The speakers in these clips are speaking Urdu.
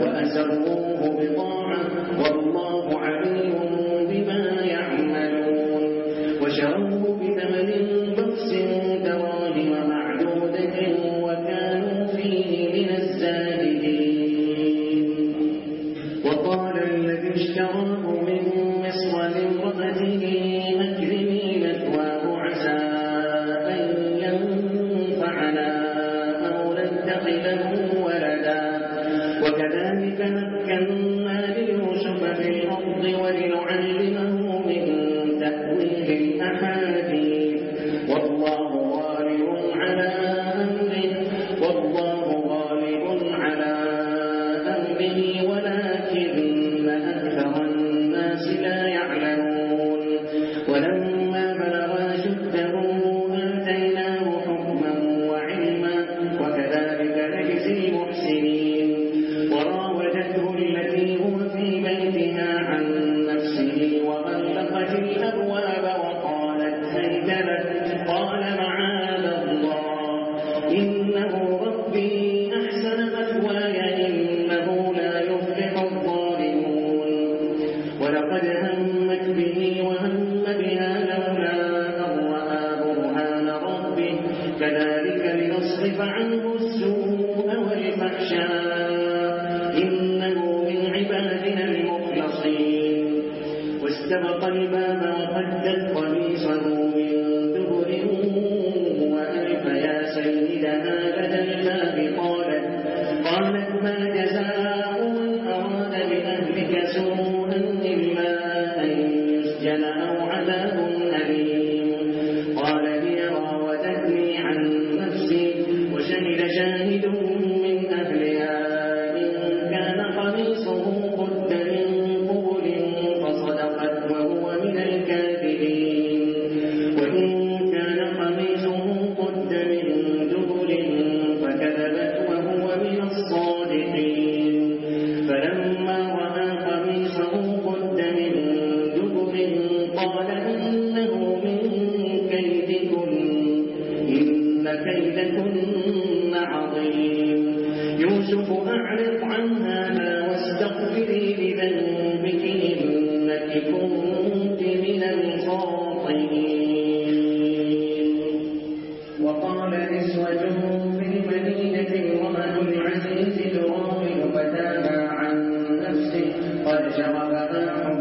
وأسروه بضاعة والله عليم يوسف أعرض عنها لا واستغفري لذنبك إنك كنت من الخاطئين وقال نسوة في المدينة الرمل العزيز تراوي فتابا عن نفسه قد شرب ما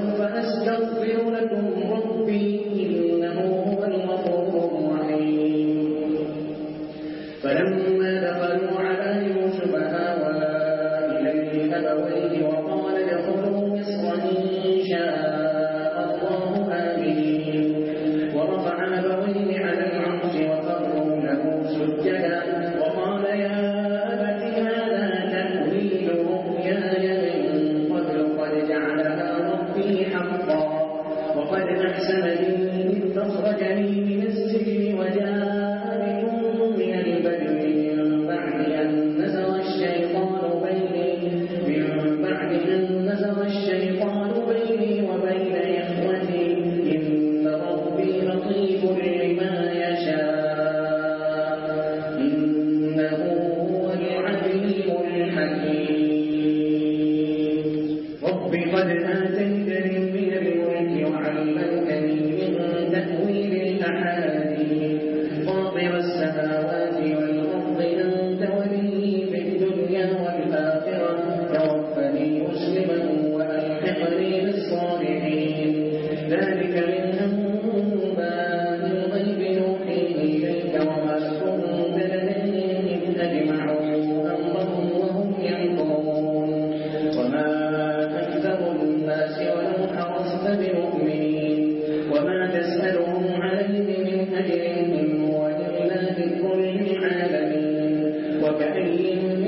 فأستغفر وكأين